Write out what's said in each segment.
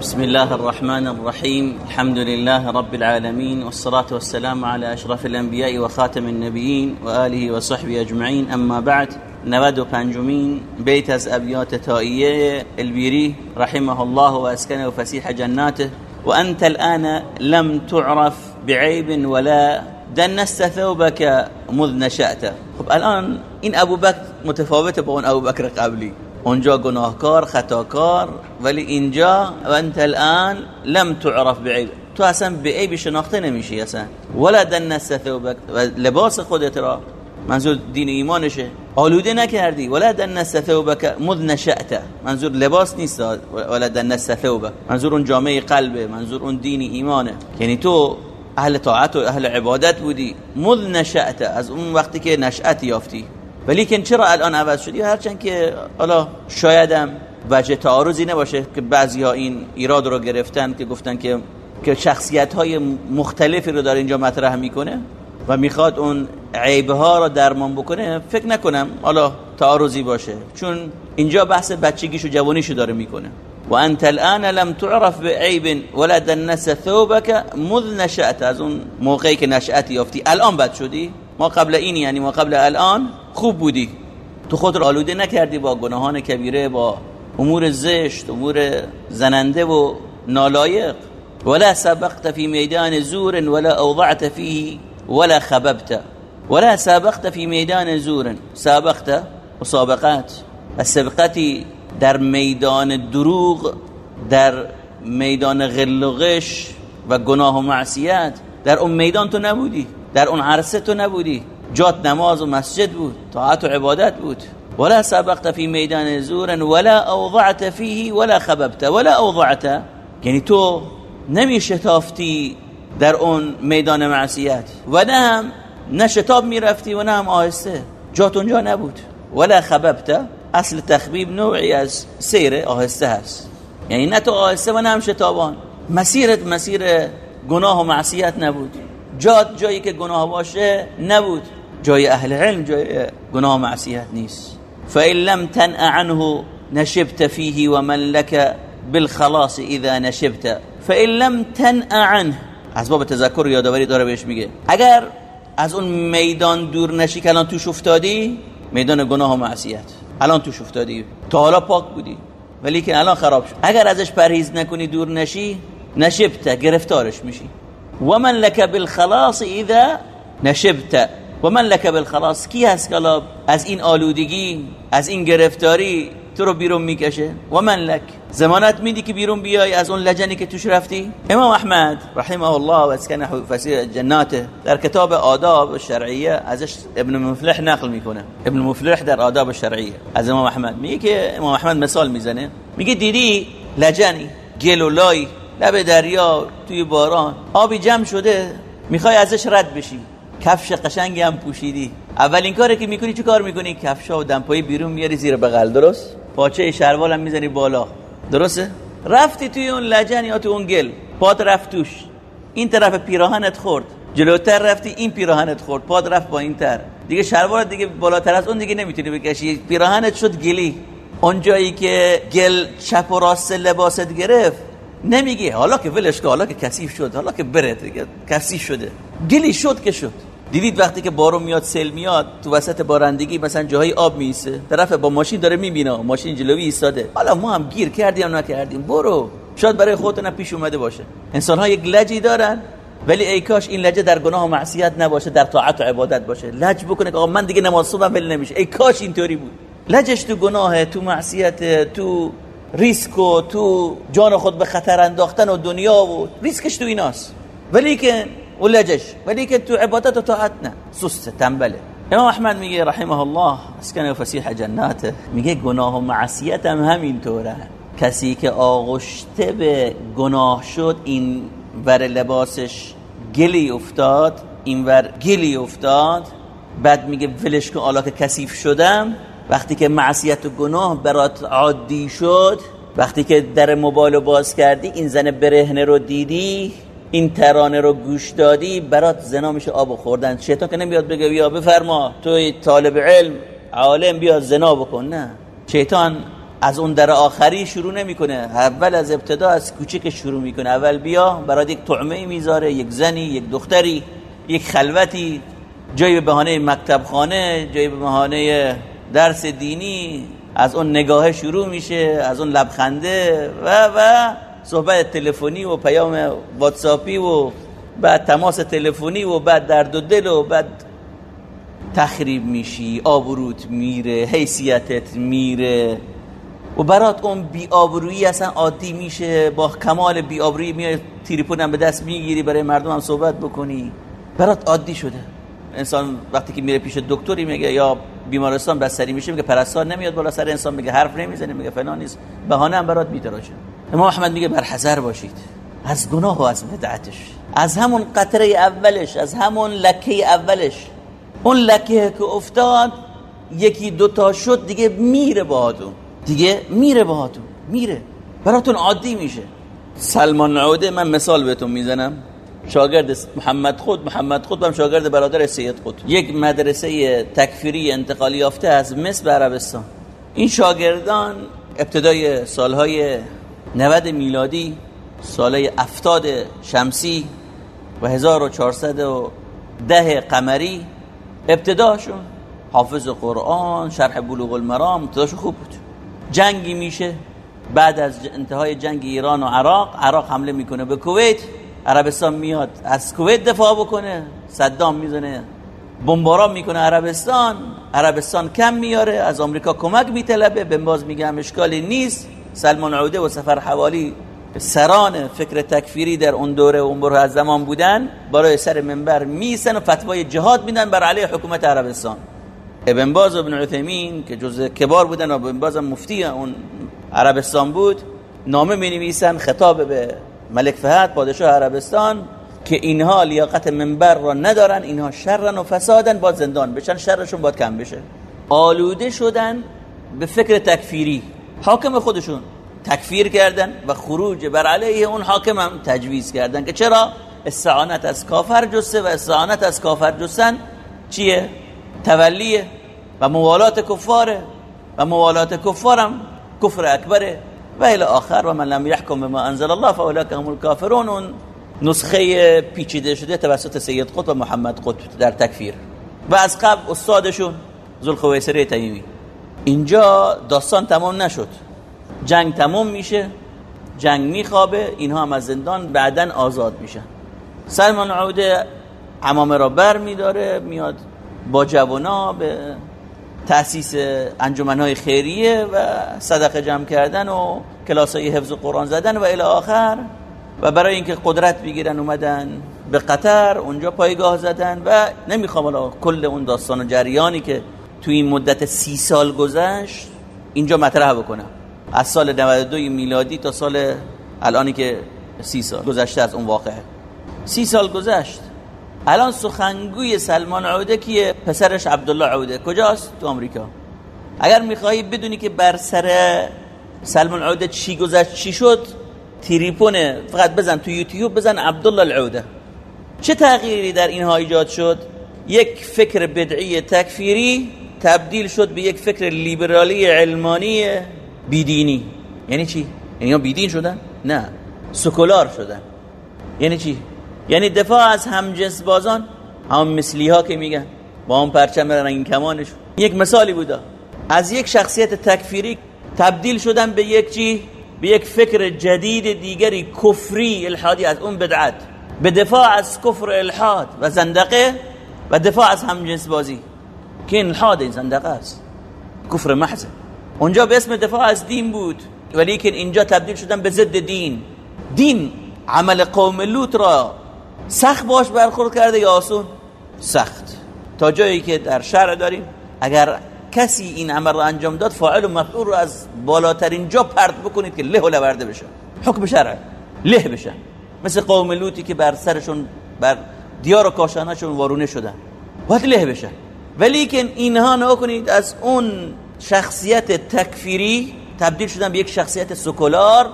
بسم الله الرحمن الرحيم. الحمد لله رب العالمين والصلاة والسلام على أشرف الأنبياء وخاتم النبيين وآله وصحبه أجمعين. أما بعد 95 بيت از أبيات تائية البيري رحمه الله وأسكنه فسيح جناته. وأنت الآن لم تعرف بعيب ولا دنست ثوبك مذ نشأت. خب الآن إن أبو بكر متفاوته بون أبو بكر قبلي اونجا گناهکار خطاکار ولی اینجا و انت الان لم تعرف بعیب. تو اصلا به عیب شناخته نمیشی اصلا. ولا دنست ثوبك و لباس خودت را. منظور دین ایمانشه. آلوده نکردی. ولا دنست ثوبك مذ نشأت. منظور لباس نیست. ولا دنست ثوبك منظور اون جامعه قلبه. منظور اون دین ایمانه. یعنی تو اهل طاعت و اهل عبادت بودی. مذ نشأت. از اون وقتی که نشأت یافتی. ولیکن چرا الان عوض شدی؟ هرچند که حالا شایدم وجه تعارضی نباشه که بعضی ها این ایراد رو گرفتن که گفتن که که شخصیت های مختلفی رو داره اینجا مطرح می‌کنه و می‌خواد اون عیبها رو درمان بکنه فکر نکنم حالا تعارضی باشه. چون اینجا بحث بچگیش و جوانیشو داره می‌کنه. و انت الان لم تعرف بعیب ولا دنس ثوبك مذ نشأت. از اون موقعی که نشأت یافتی الان بد شدی؟ ما قبل این یعنی ما قبل الان خوب بودی. تو خود رو آلوده نکردی با گناهان کبیره با امور زشت امور زننده و نالایق. ولا سبقت في میدان زور ولا اوضعت فيه ولا خببت. ولا سابقت في میدان زور. سابقت مسابقات السبقتی در میدان دروغ در میدان غل و غش و گناه و معصیت. در اون میدان تو نبودی. در اون عرصه تو نبودی. جات نماز و مسجد بود طاعت و عبادت بود. ولا سبقت في میدان زور ولا اوضعت فيه ولا خببت ولا اوضعت. یعنی تو نمی شتافتی در اون میدان معصیت. و نه هم نه شتاب می‌رفتی و نه هم آهسته. جات اونجا نبود. ولا خببت اصل تخبیب نوعی از سیر آهسته هست. یعنی نه تو آهسته و نه هم شتابان. مسیرت مسیر گناه و معصیت نبود. جات جایی که گناه باشه نبود. جای اهل علم جای گناه معصیت نیست. فإن لم تنأ عنه نشبت فيه ومن لك بالخلاص اذا نشبت. فإن لم تنأ عنه از باب تذکر یادآوری داره بهش میگه. اگر از اون میدان دور نشی که الان توش افتادی میدان گناه و معصیت. الان توش افتادی. تا حالا پاک بودی. ولی که الان خراب شد. اگر ازش پرهیز نکنی دور نشی نشبت گرفتارش میشی. و من لك بالخلاص اذا نشبت؟ و من لك بالخلاص؟ کی هست که از این آلودگی از این گرفتاری تو رو بیرون می‌کشه. و من لک؟ زمانت میدی که بیرون بیای از اون لجنی که توش رفتی؟ امام احمد رحمه الله و اسکنه فسیح جناته در کتاب آداب شرعیه ازش ابن مفلح نقل می‌کنه. ابن مفلح در آداب شرعیه. از امام احمد. میگه که امام احمد مثال می‌زنه. میگه دیدی لجنی گل و لای لب دریا توی باران. آبی جمع شده می‌خوای ازش رد بشی. کفش قشنگی هم پوشیدی. اولین کاری که می‌کنی چه کار می‌کنی؟ کفشا و دمپایی بیرون میاری زیر بغل درست؟ پاچه شلوار هم می‌زنی بالا. درسته؟ رفتی توی اون لجن یا تو اون گل؟ پاد رفت توش. این طرف پیراهنت خورد. جلوتر رفتی این پیراهنت خورد. پاد رفت با این تر. دیگه شلوار دیگه بالاتر از اون دیگه نمی‌تونی بکشی. پیراهنت شد گلی. اون جایی که گل چپ و راست لباست گرفت نمیگی. حالا که ولش حالا که کثیف شد حالا که بره دیگه کثیف شده. گلی شد که شد. دیدید وقتی که بارون میاد سیل میاد تو وسط بارندگی مثلا جاهای آب میسه طرف با ماشین داره می‌بینه ماشین جلوی ایستاده. حالا ما هم گیر کردیم نکردیم؟ برو. شاید برای خودتون پیش اومده باشه. انسان ها یک لجی دارن ولی ای کاش این لجه در گناه و معصیت نباشه در طاعت و عبادت باشه. لج بکنه که آقا من دیگه نماز صبح ول نمیشه. ای کاش اینطوری بود. لجش تو گناه تو معصیت تو ریسک و تو جان خود به خطر انداختن و دنیا و ریسکش تو ایناست. ولی که ولجش ولی که تو عبادت و طاعت نه. سست تنبله. امام احمد میگه رحمه الله اسکن فسیح جناته. میگه گناه و معصیت هم همینطوره. کسی که آغشته به گناه شد این ور لباسش گلی افتاد این ور گلی افتاد بعد میگه ولش که کثیف شدم. وقتی که معصیت و گناه برات عادی شد وقتی که در موبایل باز کردی این زن برهنه رو دیدی این ترانه رو گوش دادی برات زنا میشه آب خوردن. شیطان که نمیاد بگه بیا بفرما توی طالب علم عالم بیا زنا بکن. نه. شیطان از اون در آخری شروع نمی‌کنه. اول از ابتدا از کوچک شروع می‌کنه. اول بیا برای یک طعمه می‌ذاره یک زنی یک دختری یک خلوتی جایی به بهانه مکتب خانه جایی به بهانه درس دینی از اون نگاه شروع میشه از اون لبخنده و و صحبت تلفنی و پیام واتساپی و بعد تماس تلفنی و بعد درد و دل و بعد تخریب میشی آبروت میره حیثیتت میره و برات اون بی آبرویی اصلا عادی میشه با کمال بی آبرویی میای تیریپون هم به دست می‌گیری برای مردم هم صحبت بکنی. برات عادی شده. انسان وقتی که میره پیش دکتری میگه یا بیمارستان بستری میشه میگه پرستار نمیاد بالا سر انسان میگه حرف نمی‌زنه میگه فلان نیست. بهانه هم برات میتراشه امام احمد میگه بر حذر باشید. از گناه و از بدعتش. از همون قطره اولش از همون لکه اولش. اون لکه که افتاد یکی دوتا شد دیگه میره باهاتون. دیگه میره باهاتون. میره. براتون عادی میشه. سلمان عوده من مثال بهتون می‌زنم. شاگرد محمد خود محمد خود هم شاگرد برادر سید خود. یک مدرسه تکفیری انتقالی یافته از مصر به عربستان. این شاگردان ابتدای سالهای 90 میلادی سالهای افتاد شمسی و 1410 قمری ابتداشون حافظ قرآن شرح بلوغ المرام ابتداشون خوب بود. جنگی میشه. بعد از انتهای جنگ ایران و عراق عراق حمله می‌کنه به کویت. عربستان میاد. از کویت دفاع بکنه. صدام می‌زنه. بمباران می‌کنه عربستان. عربستان کم میاره. از آمریکا کمک میطلبه. به باز میگم اشکالی نیست. سلمان عوده و سفر حوالی سران فکر تکفیری در اون دوره و اون بره از زمان بودن. برای سر منبر میسن و فتوای جهاد میدن بر علیه حکومت عربستان. ابن باز و ابن عثیمین که جز کبار بودن و ابن باز هم مفتی اون عربستان بود نامه می نویسن خطاب به ملک فهد پادشاه عربستان که اینها لیاقت منبر را ندارن اینها شرن و فسادن با زندان بشن شرشون باید کم بشه. آلوده شدن به فکر تکفیری. حاکم خودشون تکفیر کردن و خروج بر علیه اون حاکم هم تجویز کردن که چرا؟ استعانت از کافر جسته و استعانت از کافر جستن چیه؟ تولیه و موالات کفاره و موالات کفارم کفر اکبره. و الى آخر و من لم يحكم بما انزل الله فاولئك هم الكافرون. نسخه پیچیده شده توسط سید قطب و محمد قطب در تکفیر. و از قبل استادشون ذوالخویسری تیمی اینجا داستان تمام نشد. جنگ تمام میشه جنگ میخوابه اینها هم از زندان بعدا آزاد میشن. سلمان عوده عمامه را بر میداره میاد با جوانا به تأسیس انجمنهای خیریه و صدقه جمع کردن و کلاسای حفظ قرآن زدن و الی آخر. و برای اینکه قدرت بگیرن اومدن به قطر اونجا پایگاه زدن و نمی‌خوام حالا کل اون داستان و جریانی که توی این مدت سی سال گذشت اینجا مطرح بکنم. از سال 92 میلادی تا سال الانی که سی سال گذشته از اون واقعه. سی سال گذشت. الان سخنگوی سلمان عوده کیه؟ پسرش عبدالله عوده. کجاست؟ تو آمریکا. اگر میخوایی بدونی که بر سر سلمان عوده چی گذشت چی شد تریپونه فقط بزن تو یوتیوب بزن عبدالله العوده. چه تغییری در اینها ایجاد شد؟ یک فکر بدعی تکفیری تبدیل شد به یک فکر لیبرالی علمانی بیدینی. یعنی چی؟ یعنی بیدین شدن؟ نه. سکولار شدن. یعنی چی؟ یعنی دفاع از همجنس بازان هم مثلی ها که میگن با هم پرچم رنگین کمانش. یک مثالی بوده از یک شخصیت تکفیری تبدیل شدن به یک چی؟ به یک فکر جدید دیگری کفری الحادی از اون بدعت. به دفاع از کفر الحاد و زندقه و دفاع از همجنس بازی که الحاد این زندقه است. کفر محض. اونجا به اسم دفاع از دین بود. ولیکن اینجا تبدیل شدن به ضد دین. دین عمل قوم لوط را سخت باش برخورد کرده یا آسون؟ سخت. تا جایی که در شرع داریم اگر کسی این عمل را انجام داد فاعل و مفعول رو از بالاترین جا پرت بکنید که له و لورده بشه. حکم شرع. له بشن مثل قوم لوطی که بر سرشون بر دیار و کاشانشون وارونه شدن. باید له بشن ولی که اینها نکنید از اون شخصیت تکفیری تبدیل شدن به یک شخصیت سکولار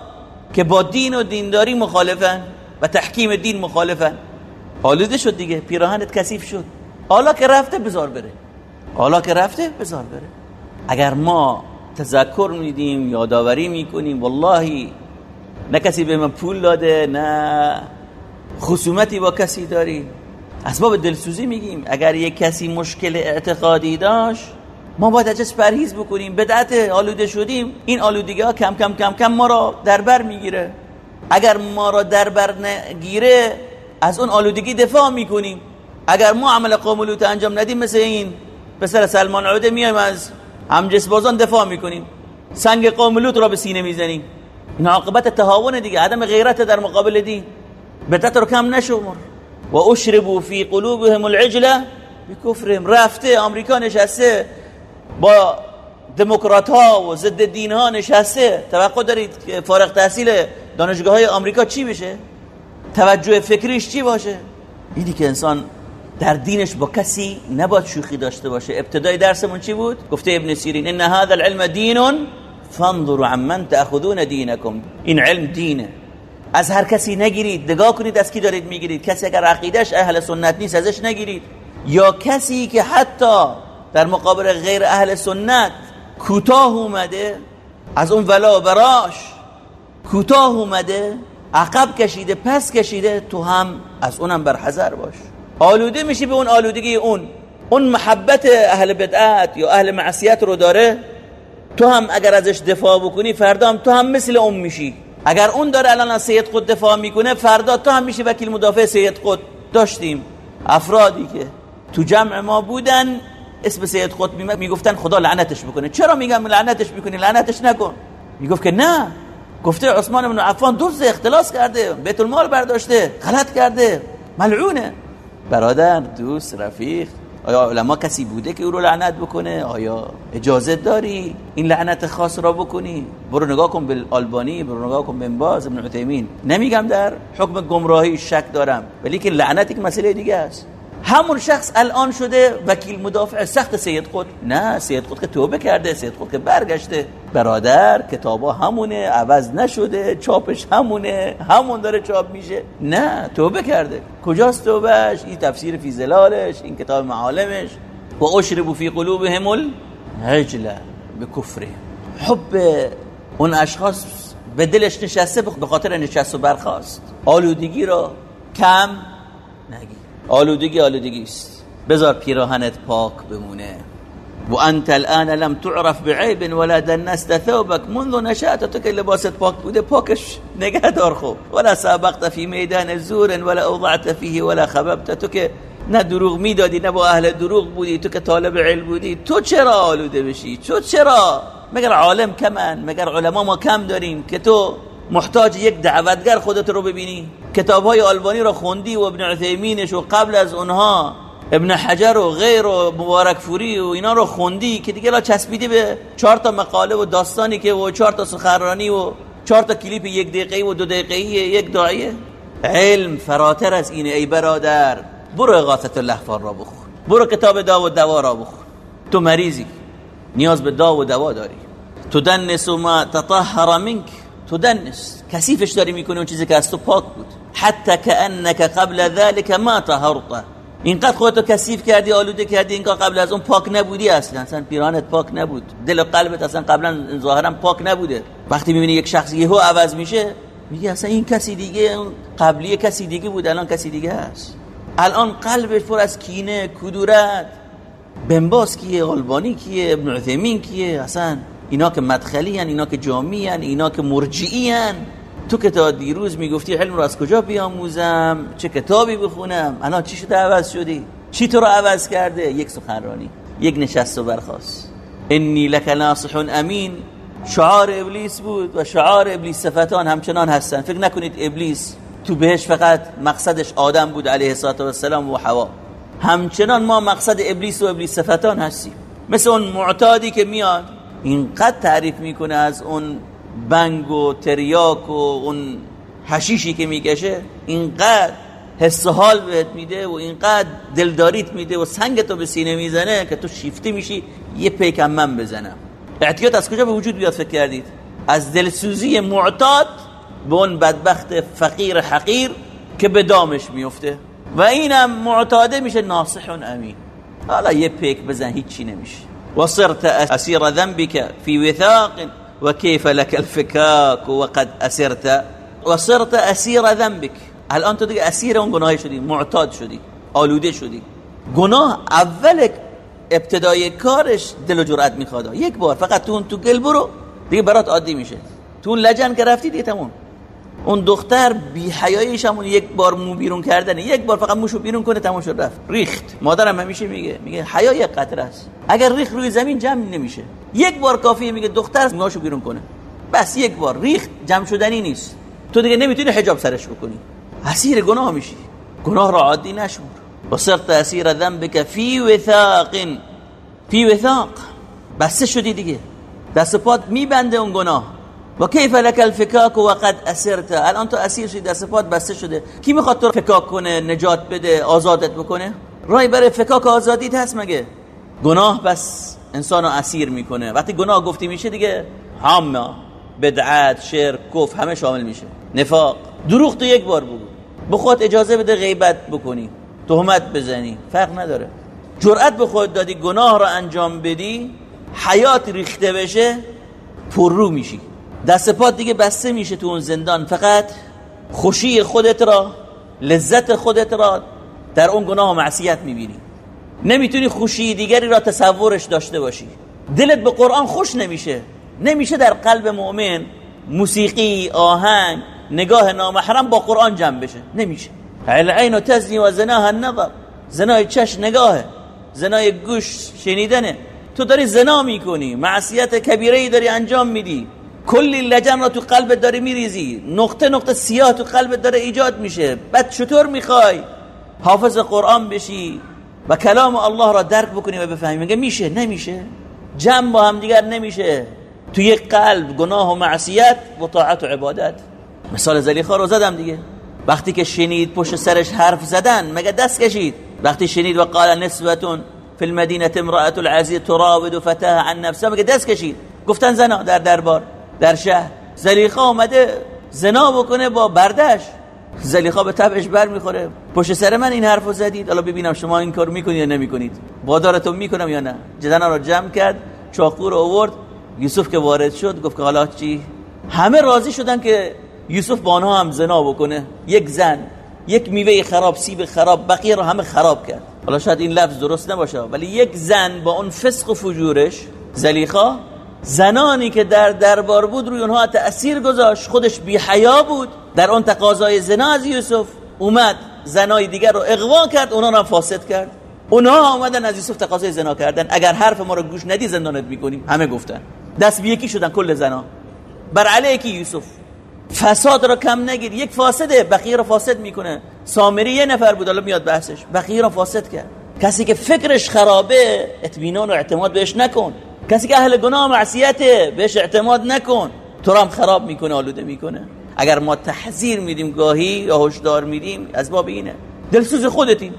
که با دین و دینداری مخالفن و تحکیم دین مخالفن. آلوده شد دیگه پیراهنت کثیف شد. حالا که رفته بزار بره. حالا که رفته بزار بره. اگر ما تذکر میدیم یادآوری می‌کنیم والله نه کسی به من پول داده نه خصومتی با کسی داری اسباب دلسوزی میگیم اگر یک کسی مشکل اعتقادی داشت ما باید ازش پرهیز بکنیم. بدعت آلوده شدیم این آلودگی ها کم کم کم کم ما را در بر می‌گیره. اگر ما را در بر نگیره از اون آلودگی دفاع می‌کنیم. اگر ما عمل قوم انجام ندیم مثل این پسر سلمان عوده میایم از همجس بازان دفاع می‌کنیم. سنگ قوم لوط را به سینه می‌زنیم. این عاقبت تهاون دیگه عدم غیرت در مقابل دین. بدعت رو کم نشمر و اشربوا فی قلوبهم العجله بکفرهم. رفته آمریکا نشسته با دموکرات ها و ضد دین ها نشسته. توقع دارید که فارغ تحصیل دانشگاه های آمریکا چی بشه؟ توجه فکریش چی باشه؟ اینی که انسان در دینش با کسی نباید شوخی داشته باشه. ابتدای درسمون چی بود؟ گفته ابن سیرین ان هذا العلم دین فانظروا عمن تاخذون دینکم. این علم دینه. از هر کسی نگیرید. نگاه کنید از کی دارید می‌گیرید. کسی اگر عقیدش اهل سنت نیست ازش نگیرید. یا کسی که حتی در مقابل غیر اهل سنت کوتاه اومده از اون ولا براش کوتاه اومده عقب کشیده پس کشیده تو هم از اونم برحذر باش. آلوده میشی به اون آلودگی اون. اون محبت اهل بدعت یا اهل معصیت رو داره. تو هم اگر ازش دفاع بکنی فردا هم تو هم مثل اون میشی. اگر اون داره الان از سید خود دفاع می‌کنه فردا تو هم میشی وکیل مدافع سید خود. داشتیم. افرادی که تو جمع ما بودن اسم سید خود می‌گفتن خدا لعنتش بکنه. چرا میگم لعنتش بکنی؟ لعنتش نکن. می‌گفت که نه. گفته عثمان بن عفان دوست اختلاس کرده بیت المال برداشته غلط کرده ملعونه. برادر دوست رفیق آیا علما کسی بوده که او رو لعنت بکنه؟ آیا اجازه داری این لعنت خاص را بکنی؟ برو نگاه کن به آلبانی برو نگاه کن به باز ابن عثیمین. نمیگم در حکم گمراهی شک دارم ولی که لعنت یک مسئله دیگه است. همون شخص الان شده وکیل مدافع سخت سید خود نه سید خود که توبه کرده سید خود که برگشته. برادر کتابا همونه عوض نشده چاپش همونه همون داره چاپ میشه. نه توبه کرده. کجاست توبهش؟ این تفسیر فی زلالش این کتاب معالمش. و اشربو فی قلوبهم العجله به کفره. حب اون اشخاص به دلش نشسته به خاطر نشست و برخواست آلودگی را کم آلودگی آلودگی است. بذار پیراهنت پاک بمونه. و انت الان لم تعرف بعیب ولا دنست ثوبك منذ نشأت. تو که لباست پاک بوده پاکش نگه دار خوب. ولا سابقت فی میدان زور ولا اوضعت فیه ولا خببت. تو که نه دروغ می‌دادی نه با اهل دروغ بودی. تو که طالب علم بودی. تو چرا آلوده بشی؟ تو چرا؟ مگر عالم کمن؟ مگر علما ما کم داریم که تو محتاج یک دعوتگر خودت رو ببینی. کتاب های آلبانی رو خوندی و ابن عثیمینش و قبل از اونها ابن حجر و غیر و مبارک فوری و اینا رو خوندی که دیگه لا چسبیدی به چهار تا مقاله و داستانی که و چهار تا سخنرانی و چهار تا کلیپ یک دقیقه و دو دقیقه یک داعیه علم فراتر از اینه ای برادر. برو اغاثت اللحفار را بخون برو کتاب دا و دوا را بخون تو مریضی. نیاز به دا و دوا داری. تو دنس ما تطهر منک. تدنس. کثیفش داری می‌کنه اون چیزی که از تو پاک بود. حتی کانک قبل ذلك ما طهرت. اینقدر خودتو کثیف کردی آلوده کردی اینکه قبل از اون پاک نبودی اصلا. اصلا پیرانت پاک نبود. دل و قلبت اصلا قبلا ظاهرا پاک نبوده. وقتی می‌بینی یک شخص یهو عوض میشه میگه اصلا این کسی دیگه قبلی کسی دیگه بود الان کسی دیگه هست. الان قلبش پر از کینه کدورت. بنباس کیه؟ آلبانی کیه؟ ابن عثیمین کیه؟ اصلا اینا که مدخلی هن اینا که جامی هن اینا که مرجعی هن. تو که تا دیروز می‌گفتی علم رو از کجا بیاموزم؟ چه کتابی بخونم؟ الان چی شده عوض شدی؟ چی تو رو عوض کرده؟ یک سخنرانی یک نشست و برخواست انی لک ناصح امین. شعار ابلیس بود و شعار ابلیس صفتان همچنان هستن. فکر نکنید ابلیس تو بهش فقط مقصدش آدم بود علیه السلام و حوا. همچنان ما مقصد ابلیس و ابلیس صفتان هستیم. مثل اون معتادی که میاد اینقدر تعریف می‌کنه از اون بنگ و تریاک و اون حشیشی که می‌کشه اینقدر حس حال بهت میده و اینقدر دلداریت میده و سنگتو به سینه می‌زنه که تو شیفته میشی یه پیکم من بزنم. اعتیاد از کجا به وجود بیاد فکر کردید؟ از دلسوزی معتاد به اون بدبخت فقیر حقیر که به دامش میفته و اینم معتاده میشه ناصح امین. حالا یه پیک بزن هیچی نمیشه. وصرت أسير ذنبك في وثاق وكيف لك الفكاك وقد أسرت؟ وصرت أسير ذنبك. الان تو دیگه اسیر اون گناه شدی معتاد شدی آلوده شدی گناه اول ابتدای کارش دل و جرأت میخواد. یک بار فقط تو اون تو گل برو دیگه برات عادی میشه. تو اون لجن که رفتی دیگه تموم. اون دختر بی حیاییش همون یک بار مو بیرون کردن یک بار فقط موشو بیرون کنه تموم شد رفت. ریخت. مادرم همیشه میگه میگه حیا یک قطره است. اگر ریخت روی زمین جمع نمیشه. یک بار کافیه میگه دختر موهاشو بیرون کنه. بس یک بار. ریخت. جمع شدنی نیست. تو دیگه نمی‌تونی حجاب سرش بکنی. اسیر گناه میشی. گناه را عادی نشمر. وصرت اسیر ذنبك فی وثاق. فی وثاق. بسته شدی دیگه. دست پات میبنده اون گناه. و کیف لك الفکاک و قد اسرت الان تو اسیر شدی دست پات بسته شده. کی می‌خواد تو فکاک کنه نجات بده آزادت بکنه؟ رای برای فکاک آزادیت هست مگه؟ گناه بس انسانو اسیر می‌کنه. وقتی گناه گفتی میشه دیگه همه بدعت شرک کف همه شامل میشه. نفاق. دروغ تو یک بار بگو. بخواد اجازه بده غیبت بکنی. تهمت بزنی. فرق نداره. جرأت به خود دادی گناه را انجام بدی حیات ریخته بشه پررو میشی. دست پات دیگه بسته میشه تو اون زندان. فقط خوشی خودت را لذت خودت را در اون گناه و معصیت می‌بینی. نمی‌تونی خوشی دیگری را تصورش داشته باشی. دلت به قرآن خوش نمیشه. نمیشه در قلب مؤمن موسیقی آهنگ نگاه نامحرم با قرآن جمع بشه. نمیشه. العین و تزنی و زناها النظر. زنای چش نگاهه. زنای گوش شنیدنه. تو داری زنا می‌کنی. معصیت کبیره ای داری انجام میدی. کلی لجن را تو قلبت داری میریزی. نقطه نقطه سیاه تو قلبت داره ایجاد میشه. بعد چطور می‌خوای؟ حافظ قرآن بشی و کلام الله را درک بکنی و بفهمی. میگه میشه؟ نمیشه. جمع با هم دیگر نمیشه. تو یک قلب گناه و معصیت و طاعت و عبادت. مثال زلیخا رو زدم دیگه. وقتی که شنید پشت سرش حرف زدن مگه دست کشید؟ وقتی شنید و قال نسبتون فی المدینه امرأة العزیز تراود فتاها عن نفسها مگه دست کشید؟ گفتن زنا در دربار. در شهر. زلیخا اومده زنا بکنه با بردش. زلیخا به تبعش بر می‌خوره. پشت سر من این حرفو زدید. حالا ببینم شما این کار می‌کنید یا نمی‌کنید. وادارتون می‌کنم یا نه؟ جدنا رو جمع کرد چاقو رو آورد. یوسف که وارد شد گفت که حالا چی؟ همه راضی شدن که یوسف با آنها هم زنا بکنه. یک زن یک میوه خراب سیب خراب بقیه رو همه خراب کرد. حالا شاید این لفظ درست نباشه ولی یک زن با اون فسق و فجورش زلیخا زنانی که در دربار بود روی اونها تأثیر گذاشت. خودش بی حیا بود. در اون تقاضای زنا از یوسف اومد. زنای دیگر رو اغوا کرد اونا رو فاسد کرد. اونها آمدن از یوسف تقاضای زنا کردن. اگر حرف ما رو گوش ندی زندانت می‌کنیم. همه گفتن. دست به یکی شدن کل زنا. بر علیه کی یوسف. فساد را کم نگیر. یک فاسده بقیه را فاسد می‌کنه. سامری یه نفر بود الان میاد بحثش. بقیه را فاسد کرد. کسی که فکرش خرابه اطمینان و اعتماد بهش نکن. کسی که اهل گناه معصیته بهش اعتماد نکن. تو هم خراب می‌کنه آلوده می‌کنه. اگر ما تحذیر میدیم گاهی یا هشدار میدیم از باب اینه. دلسوز خودتی.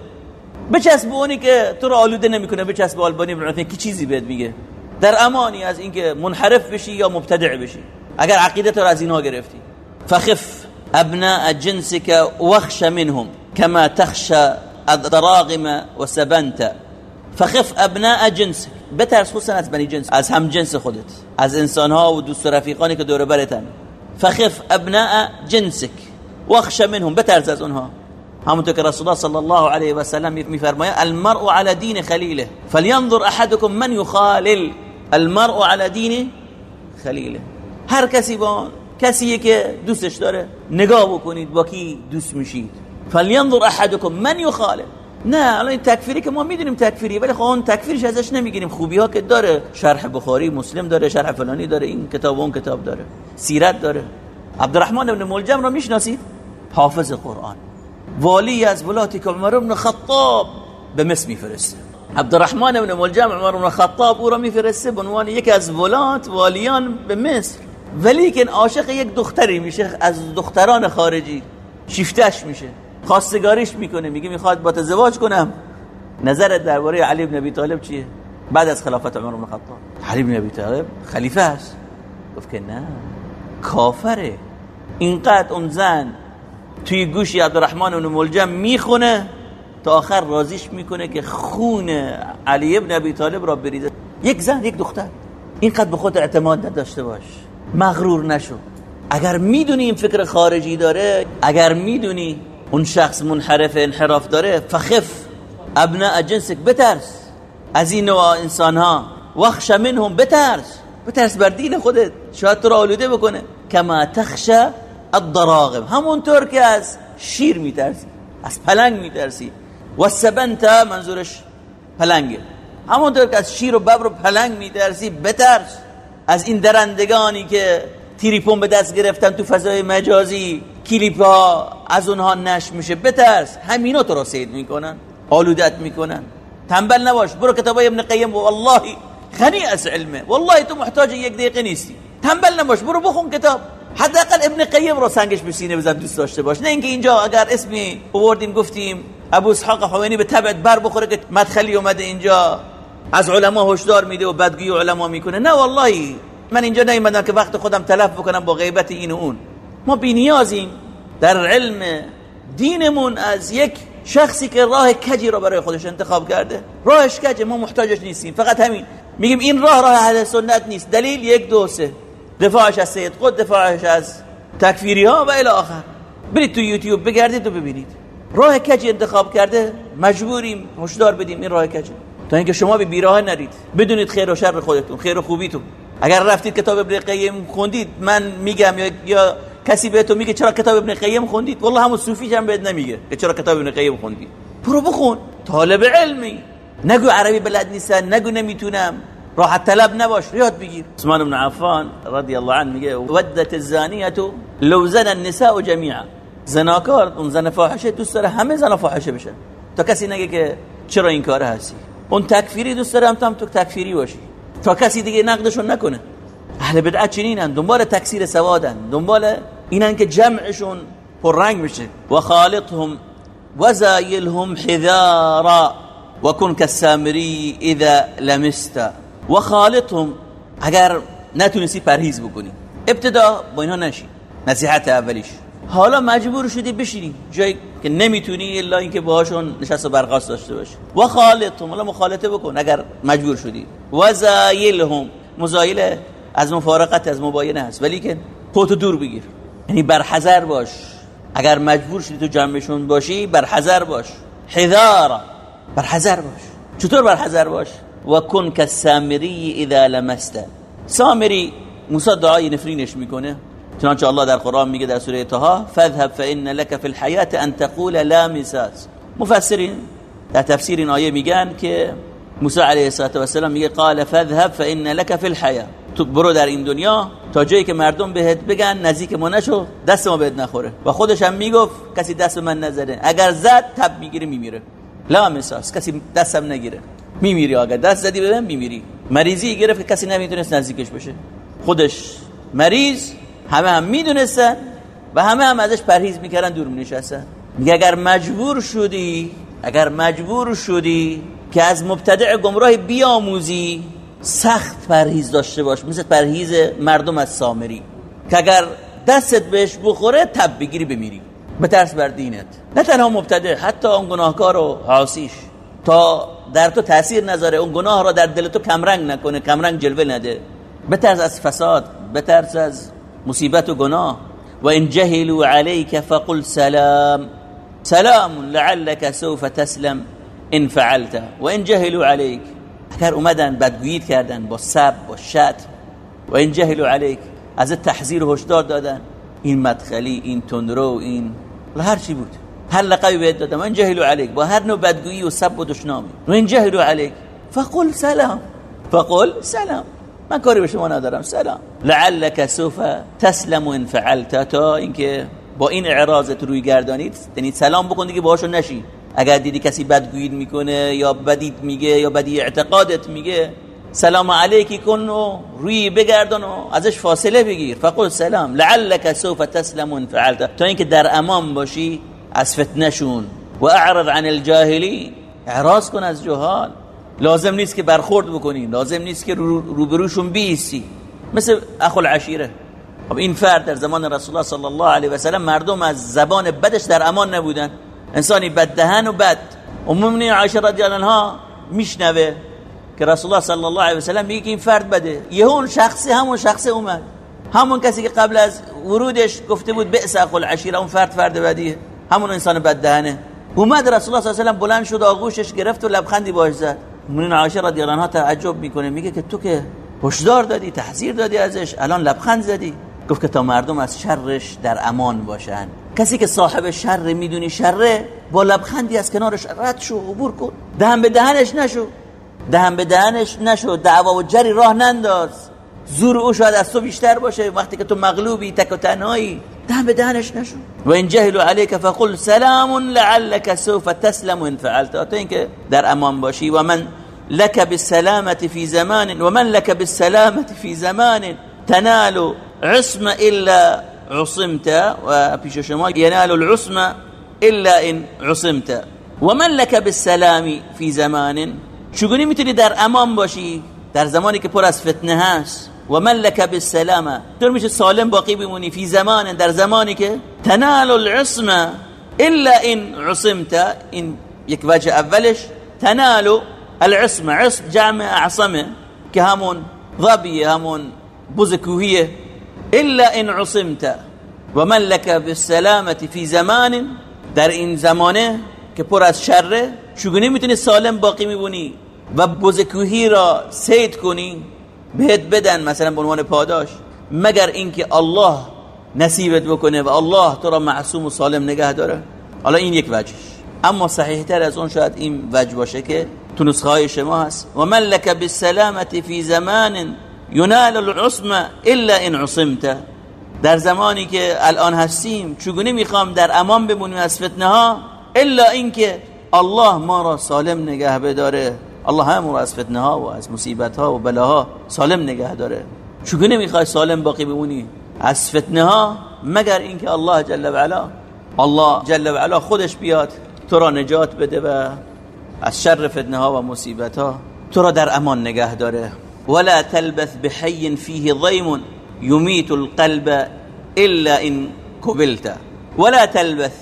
بچسب اونی که تو را آلوده نمی‌کنه بچسب آلبانی بن کی چیزی بهت میگه؟ در امانی از اینکه منحرف بشی یا مبتدع بشی. اگر عقیدت رو از اینها گرفتی. فخف ابناء جنسك واخش منهم كما تخشى الدراغم وسبنت فخف ابناء جنسك بترس خصوصا از بنی جنس از هم جنس خودت از انسان ها و دوست و رفیقانی که دور برتن. فخف ابناء جنسك واخش منهم بترس از اونها. همونطور که رسول الله صلی الله علیه و سلم میفرماید المرء على دین خلیله. فلينظر احدكم من يخالل المرء على دین خلیله. هر کسی با کسی که دوستش داره نگاه بکنید با کی دوست میشید. فلینظر احدکم من یخالف نه الان این تکفیری که ما می‌دونیم تکفیری ولی خب اون تکفیرش ازش نمی‌گیریم. خوبی ها که داره. شرح بخاری مسلم داره شرح فلانی داره این کتاب و اون کتاب داره. سیرت داره. عبدالرحمن بن ملجم رو می‌شناسید؟ حافظ قرآن. والی از ولاتی که عمر بن خطاب به مصر میفرسته. عبدالرحمن بن ملجم عمر بن خطاب او را میفرسته به عنوان یکی از ولات والیان به مصر. ولی که عاشق یک دختری میشه از دختران خارجی. شیفتش میشه. خواستگاریش می‌کنه. میگه می‌خواد با ازدواج کنم. نظرت درباره علی بن ابی طالب چیه؟ بعد از خلافت عمر بن خطاب علی بن ابی طالب خلیفه است. گفت که نه. کافره. اینقدر اون زن توی گوشی عبدالرحمن بن ملجم می‌خونه تا آخر رازیش می‌کنه که خون علی ابن ابی طالب را بریزه. یک زن یک دختر. اینقدر به خود اعتماد نداشته باش. مغرور نشو. اگر می‌دونی این فکر خارجی داره اگر می‌دونی اون شخص منحرف انحراف داره فخف. ابناء جنسک بترس. از این نوع انسان ها وخش منهم بترس. بترس بر دین خودت. شاید تو را آلوده بکنه. کما تخشى الضراغم همونطور که از شیر میترسی از پلنگ میترسی. و سبنت منظورش پلنگه. همونطور که از شیر و ببر و پلنگ میترسی بترس. از این درندگانی که تریپون به دست گرفتن تو فضای مجازی کلیپ ها از اونها نش میشه. بترس. همینا تو را سید می‌کنن. آلودت می‌کنن. تنبل نباش. برو کتاب ابن قیم. والله غنی از علمه. والله تو محتاج یک دقیقه نیستی. تنبل نباش. برو بخون کتاب. حداقل ابن قیم رو سنگش به سینه بزن دوست داشته باش. نه اینکه اینجا اگر اسمی آوردیم گفتیم ابو اسحاق حوینی به تبعت بر بخوره که مدخلی اومده اینجا. از علما هشدار میده و بدگویی علما می‌کنه. نه والله. من اینجا نیومدم که وقت خودم تلف بکنم با غیبت این و اون. ما بینیازیم. در علم دینمون از یک شخصی که راه کجی رو برای خودش انتخاب کرده راهش کجه؟ ما محتاجش نیستیم. فقط همین. میگیم این راه راه اهل سنت نیست. دلیل یک دو سه. دفاعش از سید خود دفاعش از تکفیری ها و الی آخر. برید تو یوتیوب بگردید و ببینید. راه کجی انتخاب کرده؟ مجبوریم هشدار بدیم این راه کجی. تا اینکه شما به بیراه نرید. بدونید خیر و شر خودتون خیر و خوبیتون. اگر رفتید کتاب ابن قیم خوندید من میگم یا کسی به تو میگه چرا کتاب ابن قیم خوندید؟ والله همون صوفی هم بهت نمیگه چرا کتاب ابن قیم خوندید برو بخون. طالب علمی. نگو عربی بلد نیستن نگو نمی‌تونم. راحت طلب نباش یاد بگیر. عثمان بن عفان رضی الله عنه میگه ودت الزانیه لو زن النساء جميعا زناکار اون زن فاحشه دوست داره همه زن فاحشه بشن. تا کسی نگه که چرا این کاره هستی؟ اون تکفیری دوست داره هم تو تکفیری باشی. تا کسی دیگه نقدشون نکنه. اهل بدعت چنینن دنبال تکثیر سوادن دنبال اینن که جمعشون پررنگ میشه. و خالطهم وزایلهم حذارا وكن كالسامري اذا لمست. و خالطهم اگر نتونستی پرهیز بکنی. ابتدا با اینها نشی نصیحت اولیش. حالا مجبور شدی بشینی. جایی که نمی‌تونی الا اینکه باهاشون نشست و برقاست داشته باشی و خالطهم. حالا مخالطه بکن اگر مجبور شدی. و زایلهم. مزایله از مفارقت از مباینه هست ولی که خودتو دور بگیر. یعنی برحذر باش. اگر مجبور شدی تو جمعشون باشی برحذر باش. حذارا. برحذر باش. چطور برحذر باش؟ و کن کالسامری اذا لمست. سامری موسی دعای نفرینش می‌کنه. چنانچه الله در قرآن میگه در سوره طه فذهب فان لك في الحیات ان تقول لا مساس. مفسرین در تفسیر این آیه میگن که موسی علیه السلام میگه قال فذهب فان لك في الحیاه تو برو در این دنیا تا جایی که مردم بهت بگن نزدیک ما نشو دست ما بهت نخوره. و خودش هم می‌گفت کسی دست من نزده اگر زد تب می‌گیره میمیره. لا مساس کسی دستم نگیره. میمیری اگر دست زدی به من میمیری. مریضی گرفت که کسی نمی‌تونست نزدیکش بشه. خودش مریض همه هم می‌دونستن و همه هم ازش پرهیز می‌کردن دور مینشستن. میگه اگر مجبور شدی اگر مجبور شدی که از مبتدع گمراه بیاموزی سخت پرهیز داشته باش. مثل پرهیز مردم از سامری. که اگر دستت بهش بخوره تب بگیری بمیری. ترس بر دینت. نه تنها مبتدع حتی اون گناهکار و حاسیش تا در تو تاثیر نذاره اون گناه را در دل تو کمرنگ نکنه کمرنگ جلوه نده. بترس از فساد بترس از مصیبت و گناه. و ان جهلوا عليك فقل سلام. سلام لعلك سوف تسلم ان فعلت. و ان جهلوا عليك اگر اومدن بدگویید کردن با سب با شت و این جهلو علیک. از تحذیر و هشدار دادن. این مدخلی این تندرو این هر چی بود. هر لقبی بهت دادم. این جهلو علیک. با هر نوع بدگویی و سب و دشنامی. و این جهلو علیک. فقل سلام. فقل سلام. من کاری به شما ندارم. سلام. لعلك سوف تسلم ان فعلت. تا اینکه با این اعراضت روی گردانید یعنی سلام بکن دیگه باهاشون نشی اگر دیدی کسی بدگویی می‌کنه یا بدید میگه یا بدی اعتقادت میگه سلام علیکی کن و روی بگردن و ازش فاصله بگیر. فقل سلام لعلك سوف تسلم فعلت. تا اینکه در امان باشی از فتنشون و اعرض عن الجاهلین. اعراض کن از جهال. لازم نیست که برخورد بکنی لازم نیست که روبروشون بیستی مثل اخو العشیره. خب این فرد در زمان رسول الله صلی الله علیه و سلم مردم از زبان بدش در امان نبودن. انسانی بد دهن و بد. ام عایشه رضی الله عنها میشنوه که رسول الله صلی الله علیه و سلم میگه این فرد بده. یهو اون شخصی همون شخص اومد. همون کسی که قبل از ورودش گفته بود بئس اقل عشیره اون فرد فرد بدیه همون انسان بددهنه اومد رسول الله صلی الله علیه و سلم بلند شد آغوشش گرفت و لبخندی باش زد. مؤمنین عایشه رضی عنها تعجب می‌کنه. میگه که تو که هشدار دادی تحذیر دادی ازش الان لبخند زدی. گفت که تا مردم از شرش در امان باشن کسی که صاحب شر می‌دونی شره با لبخندی از کنارش رد شو عبور کن. دهن به دهنش نشو. دهن به دهنش نشو دعوا و جری راه ننداز. زور او شاید از تو بیشتر باشه وقتی که تو مغلوبی تک و تنهایی. دهن به دهنش نشو. و این جهلوا علیک فقل سلام لعلك سوف تسلم ان فعلت. تا اینکه در امان باشی. و من لك بالسلامة في زمان ومن لك بالسلامة في زمان. تنال عصم إلا عصمت وفي شما ينال العصم إلا إن عصمت. ومن لك بالسلام في زمان؟ چگونه می‌تونی در امان باشی؟ در زمانی که پر از فتنه هست. و من لك بالسلامه چطور میشه سالم باقی بمونی. فی زمان در زمانی که تنال العصم الا ان عصمت. این یک وجه اولش. تنال العصم. عصم جمع اعصمه که همون ضبیه همون بزکوهیه الا ان عصمت. و من لك بالسلامه فی زمان در این زمانه که پر از شره چگونه می‌تونی سالم باقی میبونی؟ و بزکوهی را سید کنی بهت بدن مثلا به عنوان پاداش مگر اینکه الله نصیبت بکنه و الله تو را معصوم و سالم نگه داره؟ حالا این یک وجهش. اما صحیح تر از اون شاید این وجه باشه که تو نسخه های شما هست. و من لك بالسلامت فی زمان ینال العصم الا ان عصمت. در زمانی که الان هستیم چگونه می‌خوام در امان بمونیم از فتنه ها الا اینکه الله ما را سالم نگه بداره. الله هم از فتنه ها و از مصیبت ها و بلاها سالم نگه داره. چگونه می‌خوای سالم باقی بمونی؟ از فتنه ها مگر اینکه الله جل و علا الله جل و علا خودش بیاد تو را نجات بده و از شر فتنه ها و مصیبت ها تو را در امان نگه داره. ولا تلبث بحي فيه ضيم يميت القلب الا ان كبلت. ولا تلبث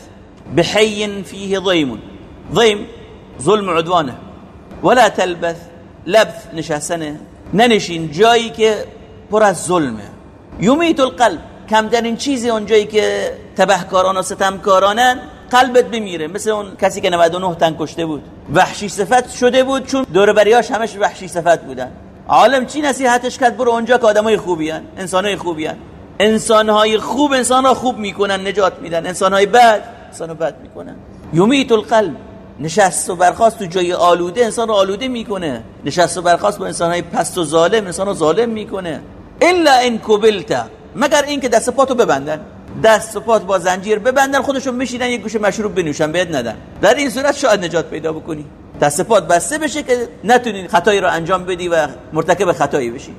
بحي فيه ضيم. ضيم ظلم عدوانه. ولا تلبث لبث نشستنه ننشین جایی که پر از ظلمه. یومیت القلب. کمترین چیزی اون جایی که تبهکاران و ستمکارانن قلبت بمیره. مثل اون کسی که 99 تن کشته بود. وحشی صفت شده بود چون دوربریاش همش وحشی صفت بودن. عالم چی نصیحتش کرد؟ برو اونجا که آدمای خوبی هن انسانای خوبی هن انسانهای خوب انسانها خوب می‌کنن نجات میدن. انسانهای بد انسانها بد می‌کنن. یومیت القلب. نشست و برخواست تو جای آلوده انسان رو آلوده می‌کنه. نشست و برخواست با انسان های پست و ظالم انسان رو ظالم می‌کنه. الا ان کبلت مگر اینکه دست پاتو ببندن. دست و پات با زنجیر ببندن خودشون میشینن یک گوشه مشروب بنوشن بهت ندن. در این صورت شاید نجات پیدا بکنی. دست پات بسته بشه که نتونی خطایی رو انجام بدی و مرتکب خطایی بشی.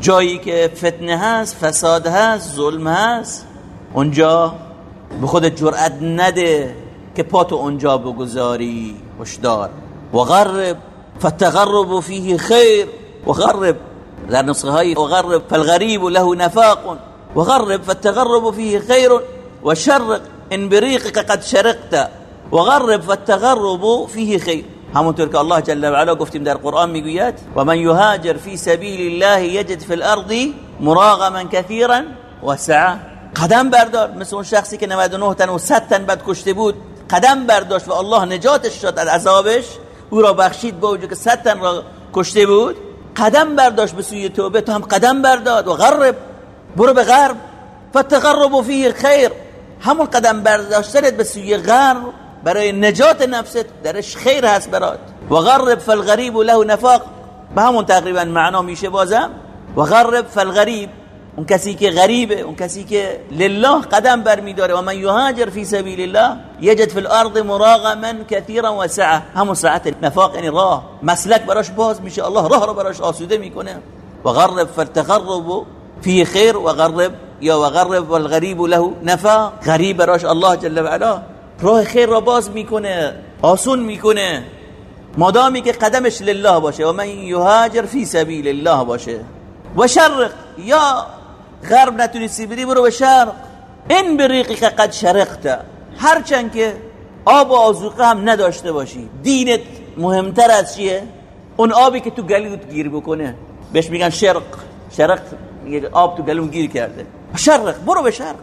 جایی که فتنه هست فساد هست ظلم هست اونجا به خودت جرأت نده که پاتو اونجا بگذاری هشدار. و غرب فالتغرب فيه خیر. و غرب در نسخه های و غرب فالغریب له نفاق. و غرب فالتغرب فيه خیر. و شرق ان بريقك قد شرقت. و غرب فالتغرب فيه خیر. همونطور که الله جل و علا گفتیم در قرآن می‌گوید و من یهاجر فی سبیل الله یجد فی الارض مراغما كثيرا سعه قدم بردار مثل اون شخصی که 99 تن و 100 تن بعد کشته بود قدم برداشت و الله نجاتش داد از عذابش. او را بخشید با وجود که صد تن را کشته بود. قدم برداشت به سوی توبه تو هم قدم برداد و غرب برو به غرب. فتغرب فیه خیر. همون قدم برداشتنت به سوی غرب. برای نجات نفست درش خیر هست برات. و غرب فالغریب له نفاق. به همون تقریبا معنا میشه بازم. و غرب فالغریب اون کسی که غریبه اون کسی که لله قدم برمیداره. و من یهاجر فی سبیل الله یجد فی الارض مراغما كثيرا و سعه همون ساعت نفاق یعنی راه. مسلک براش باز میشه. الله راه رو براش آسوده می‌کنه. و غرب فالتغرب فی خیر و غرب یا و غرب والغریب له نفاق. غریب براش الله جل و علا. راه خیر را باز می‌کنه آسون می‌کنه. مادامی که قدمش لله باشه و من یهاجر فی سبیل الله باشه. و شرق یا غرب نتونستی بری برو به شرق. این بریقی که قد شرقت. هرچند که آب و آزوقه هم نداشته باشی دینت مهمتر از چیه؟ اون آبی که تو گلوت گیر بکنه. بهش میگن شرق. شرق میگه آب تو گلوم گیر کرده. شرق برو به شرق.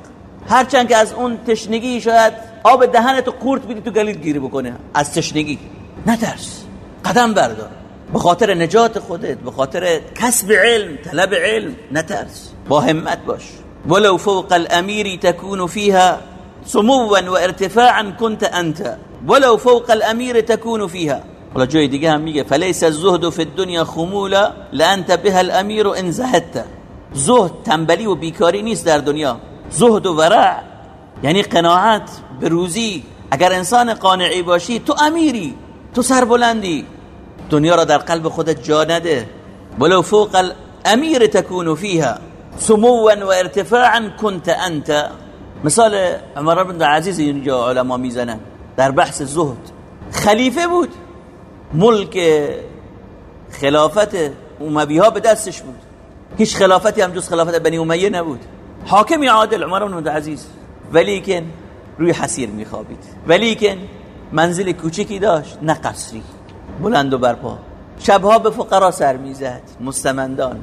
هرچند که از اون تشنگی شاید آب دهنتو قورت بیدی تو گلوت گیر بکنه. از تشنگی. نترس. قدم بردار. به خاطر نجات خودت به خاطر کسب علم طلب علم نترس. با همت باش. ولو فوق الامیر تكون فيها سموا وارتفاعا كنت انت. ولو فوق الامیر تكون فيها حالا جای دیگه هم میگه فلیس الزهد فی الدنیا خمولا لانت بها الامیر ان زهدت. زهد تنبلی و بیکاری نیست در دنیا. زهد و ورع یعنی قناعت به روزی. اگر انسان قانعی باشی تو امیری تو سربلندی. دنیا را در قلب خودت جا نده. ولو فوق الامیر تكون فيها سموا و ارتفاعا كنت انت. مثال عمر بن عزیز اینجا علما می‌زنن در بحث زهد. خلیفه بود. ملک خلافت اموی ها به دستش بود. هیچ خلافتی هم جز خلافت بنی امیه نبود. حاکمی عادل عمر بن عزیز. ولیکن روی حسیر میخوابید. ولیکن منزل کوچکی داشت نه قصری. بلند و برپا. شبها به فقرا سر می‌زد. مستمندان.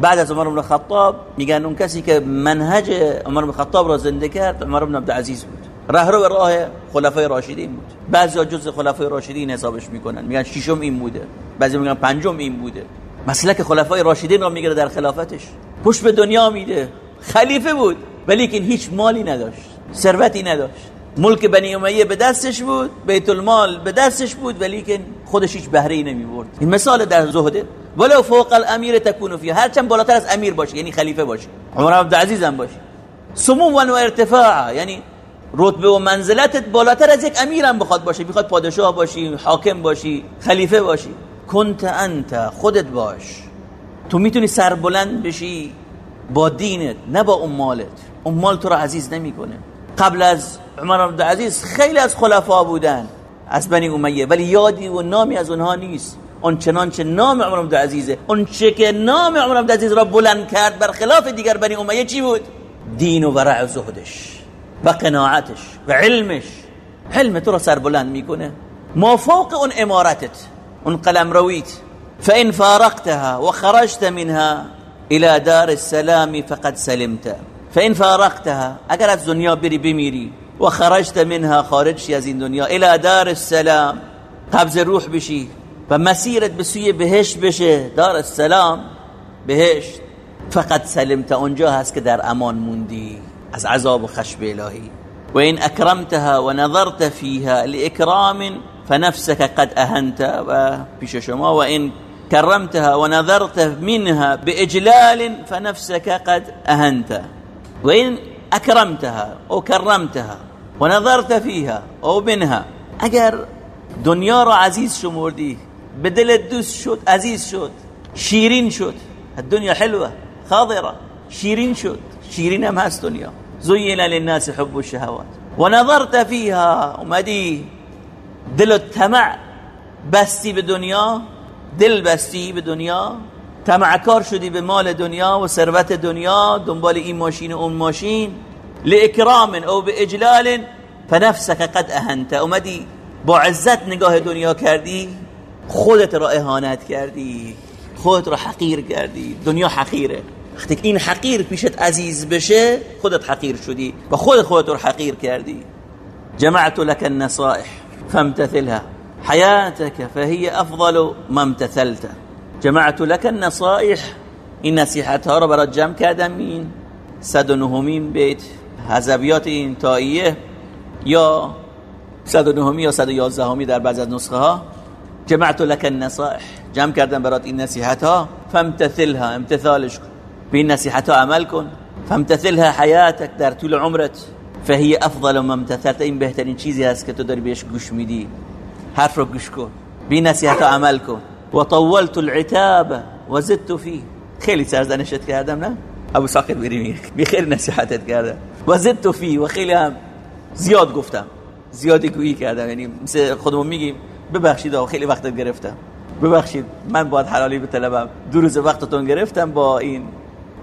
بعد از عمر بن خطاب میگن اون کسی که منهج عمر بن خطاب را زنده کرد عمر بن عبدالعزیز بود. رهرو راه خلفای راشدین بود. بعضی جز خلفای راشدین حسابش می‌کنن. میگن ششم این بوده. بعضی میگن پنجم این بوده. مسلک خلفای راشدین را می‌گیره در خلافتش. پشت به دنیا میده. خلیفه بود. ولی که هیچ مالی نداشت ثروتی نداشت. ملک بنی امیه به دستش بود بیت المال به دستش بود ولی که خودش هیچ بهره ای نمی برد این مثال در زهده. ولو فوق الامیر تکون فیه. هرچند بالاتر از امیر باشه یعنی خلیفه باشه. عمر عبدالعزیز هم باشه. سمو و ارتفاع یعنی رتبه و منزلتت بالاتر از یک امیر هم بخواد باشه. بخواد پادشاه باشی حاکم باشی خلیفه باشی. کنت انت خودت باش. تو می‌تونی سربلند بشی با دینت نه با اون مالت. اون مال تو رو عزیز نمی‌کنه. قبل از عمر بن عزیز خیلی از خلفا بودن. از بنی امیه. ولی یادی و نامی از اونها نیست. اون چنانچه نام عمر بن عزیزه اون چه که نام عمر بن عزیز را بلند کرد بر خلاف دیگر بنی امیه چی بود؟ دین و ورع و زهدش و قناعتش و علمش. علم تو را سر بلند می‌کنه. ما فوق اون امارتت. اون قلم رویت. فان فارقتها وخرجت منها الى دار السلام فقد سلمت. فإن فارقتها اگر از دنیا بری بمیری و خرجت منها خارج شی از این دنیا إلى دار السلام. قبض روح بشی و مسیرت به سوی بهشت بشه. دار السلام بهشت. فقط سلمت اونجا هست که در أمان موندی. از عذاب و خشب الهی. و این اکرمتها و نظرت فيها لإکرام فنفسك قد اهنت و پیش شما. و این كرمتها ونظرت منها بإجلال فنفسك قد أهنت. وإن أكرمتها أو كرمتها ونظرت فيها أو منها اگر دنیا را عزیز شمردی به دل دوست شد عزیز شد. شیرین شد. الدنیا حلوة خاضرة. شیرین شد. شیرین هم هست دنیا. زين للناس حب الشهوات. ونظرت فيها اومدی. دل بستی به دنیا دل بستی به دنیا. طمعکار شدی به مال دنیا و ثروت دنیا دنبال این ماشین و اون ماشین. لاکرام او به اجلال فنفسك قد اهنت. اومدی با عزت نگاه دنیا کردی خودت را اهانت کردی. خودت را حقیر کردی. دنیا حقیره. وقتی این حقیر پیشت عزیز بشه خودت حقیر شدی. و خودت خودت رو حقیر کردی. جمعت لك النصائح فامتثلها. حياتك فهي افضل ما امتثلت جمعت لك النصائح. این نصیحت ها رو برات جمع کردم. این 109 بیت. حذبیات این تاییه یا 109 یا 111 در بعض از نسخه ها جمعت لك النصائح. جمع کردم برات این نصیحت ها فامتثلها امتثالش کن. به این نصیحت ها عمل کن. فامتثلها حیاتك در طول عمرت. فهي افضل ما امتثلت. این بهترین چیزی هست که تو داری بهش گوش میدی. حرف رو گوش کن. به این نصیحت ها عمل کن. و طولت العتاب و زدت فيه. خیلی سرزنشت کردم نه؟ ابو ساقط بری می خیلی نصیحتت کردم. و زدت فيه و خیلی هم زیاد گفتم. زیادی گویی کردم. یعنی مثل خودمون میگیم ببخشید آقا خیلی وقت گرفتم. ببخشید من باید حلالی طلبم دو روز وقتتون گرفتم با این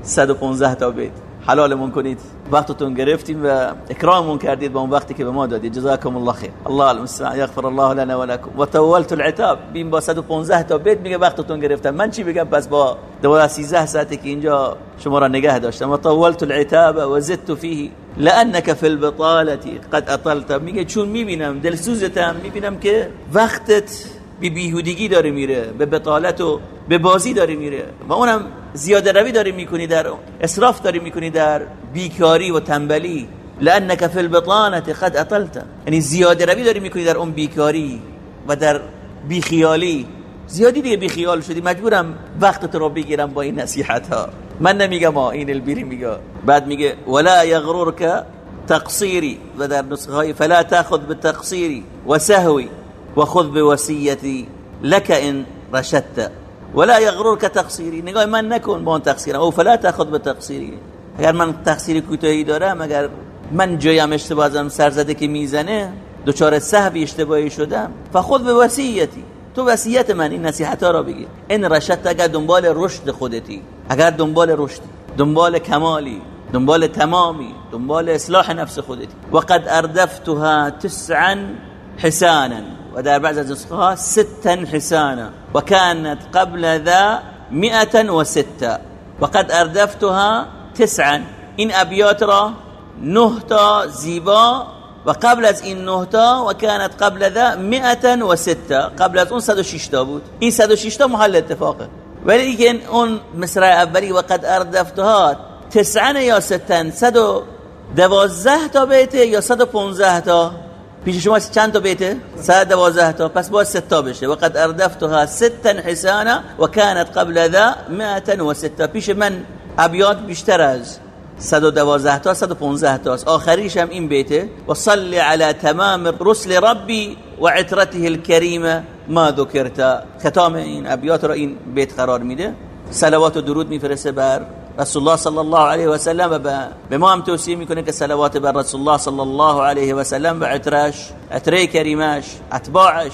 115 تا بیت. حلالمون کنید. وقتتون گرفتیم و اکراممون کردید با اون وقتی که به ما دادید. جزاکم الله خیر. الله المستعان یغفر الله لنا و لكم و طولت العتاب. بین با 115 تا بیت میگه وقتتون گرفتم. من چی بگم؟ پس با 12 13 ساعتی که اینجا شما را نگه داشتم. و طولت العتاب و زدت فيه لانك في البطاله قد اطلت. میگه چون می‌بینم دلسوزتم می‌بینم که وقتت بی بیهودگی داره میره به بطالت و به بازی داره میره و اونم زیاده روی داری می‌کنی در اسراف داری می‌کنی در بیکاری و تنبلی. لانك فی البطانه قد اطلت. یعنی زیاده روی داری می‌کنی در اون بیکاری و در بیخیالی. زیادی دیگه بیخیال شدی مجبورم وقت رو بگیرم با این نصیحت ها من نمیگم این البیری میگه. بعد میگه ولا یغررک تقصیری. و در نسخه های فلا تاخذ بالتقصیری و سهوی و خذ بوصیتی لك ان رشدت. ولا یغررک تقصیری نگاه من نکن با اون تقصیرم او فلا تاخذ بالتقصیری اگر من تقصیر کوتاهی دارم اگر من جایم اشتباه ازم سرزده که می‌زنه دچار سهوی اشتباهی شدم فخذ به وصیتی. تو وصیت من این نصیحت ها را بگیر. این رشد اگر دنبال رشد خودتی اگر دنبال رشد دنبال کمالی دنبال تمامی دنبال اصلاح نفس خودتی. وقد اردفتها تسعا حسانا. و در بعض از نسخه ها ستا حسانا. وكانت قبل ذا مئة وستة وقد اردفتها تسعا. این ابیات را نه زیبا و قبل از این نه تا و كانت قبل ذا مئة و سته قبل از اون 106 تا بود. این 106 تا محل اتفاقه. ولی دیگه اون مصرع اولی و قد اردفتها تسعن یا ستن صد و دوازده تا بیته یا صد و پونزه تا؟ پیش شما چند تا بیته؟ صد دوازده تا. پس باید ست تا بشه. و قد اردفتها ستن حسانا و كانت قبل ذا مئة و سته پیش من ابیات بیشتر از 112 تا 115 تا است آخریش هم این بیته و صلی علی تمام رسل ربی و عترته الكريمه ما ذکرت. ختام این ابیات را این بیت قرار میده. صلوات و درود میفرسته بر رسول الله صلی الله علیه و سلم به ما هم توصیه می‌کنه که صلوات بر رسول الله صلی الله علیه و سلم و عترش عتره کریمش اتباعش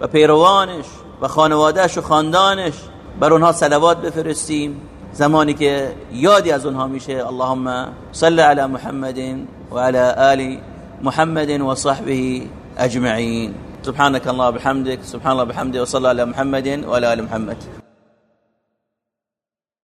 و پیروانش و خانوادهش و خاندانش بر اونها صلوات بفرستیم زمانی که یادی از اونها میشه اللهم صل علی محمد و علی آل محمد و صحبه اجمعین سبحانك الله بحمدك سبحان الله بحمده وصلى على محمد وعلى ال محمد